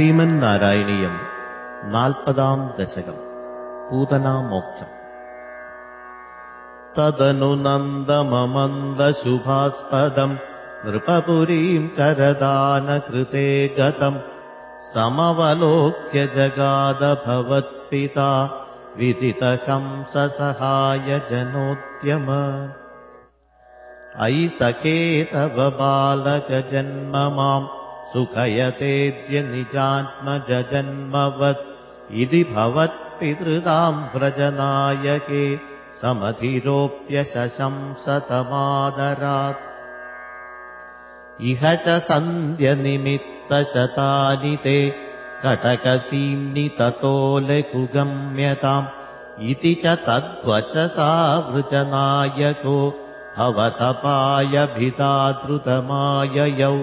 नारायणीयम् नाल्पदाम् दशकम् पूतनामोक्षम् तदनु नन्दममन्दशुभास्पदम् नृपपुरीम् करदानकृते गतम् समवलोक्य जगादभवत्पिता विदितकम् ससहाय जनोद्यम अयि सखे तव बालकजन्म माम् सुखयतेद्य निजात्मजन्मवत् इति भवत्पितृताम् व्रजनायके समधिरोप्यशशंसतमादरात्। इह च सन्ध्यनिमित्तशतानि ते कटकसीम्नि ततो लघुगम्यताम् इति च तद्वचसा वृजनायको। भवतपायभितादृतमाययौ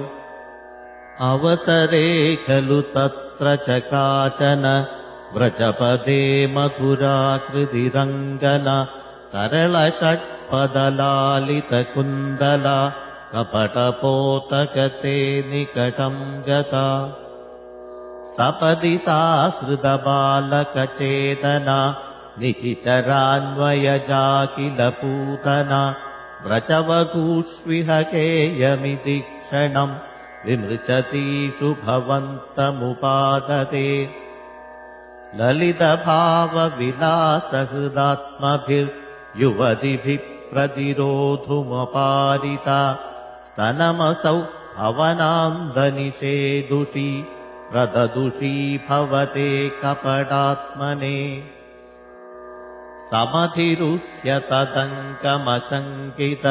अवसरे खलु तत्र च काचन। व्रजपदे मधुराकृतिरङ्गना। तरलषट्पदलालितकुन्दला। कपटपोतकते निकटम् गता। सपदि सा हृदबालकचेतना निशिचरान्वयजा किल पूतना व्रजवधूष्विहकेयमिति क्षणम् विमृशतीषु भवन्तमुपादते ललितभावविलासहृदात्मभिर् युवतिभिः प्रतिरोधुमपारिता स्तनमसौ भवनान्दनिषेदुषी प्रददुषी भवते कपडात्मने समधिरुह्यतदङ्कमशङ्कित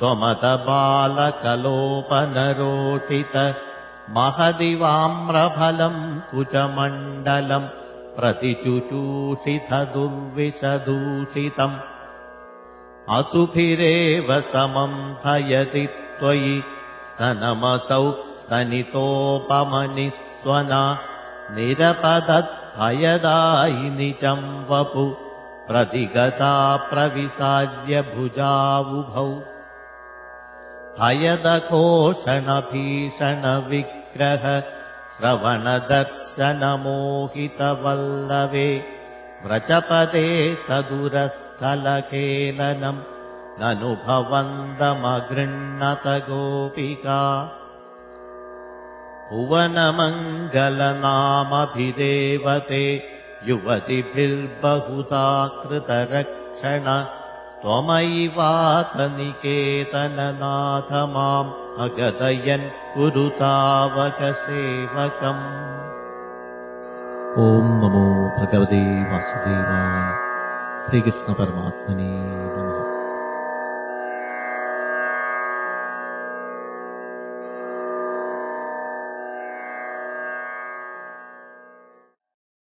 त्वमतबालकलोपनरोषित महदिवाम्रफलम् कुचमण्डलम् प्रतिचुचूषितदुर्विषदूषितम्। असुभिरेव समम् थयति त्वयि स्तनमसौ स्तनितोपमनिस्वना निरपदद्भयदायिनिचम् वपु प्रतिगता प्रविशाद्य भुजावुभौ हयदघोषणभीषणविग्रह श्रवणदर्शनमोहितवल्लवे व्रजपदे तदुरस्थलखेलनम् ननुभवन्दमगृह्णत गोपिका भुवनमङ्गलनामभिदेवते युवतिभिर्बहुधा कृतरक्षण त्वमैवातनिकेतननाथ माम् अगदयन् कुरुतावकसेवकम् ॐ नमो भगवते वासुदेवाय। श्रीकृष्णपरमात्मने नमः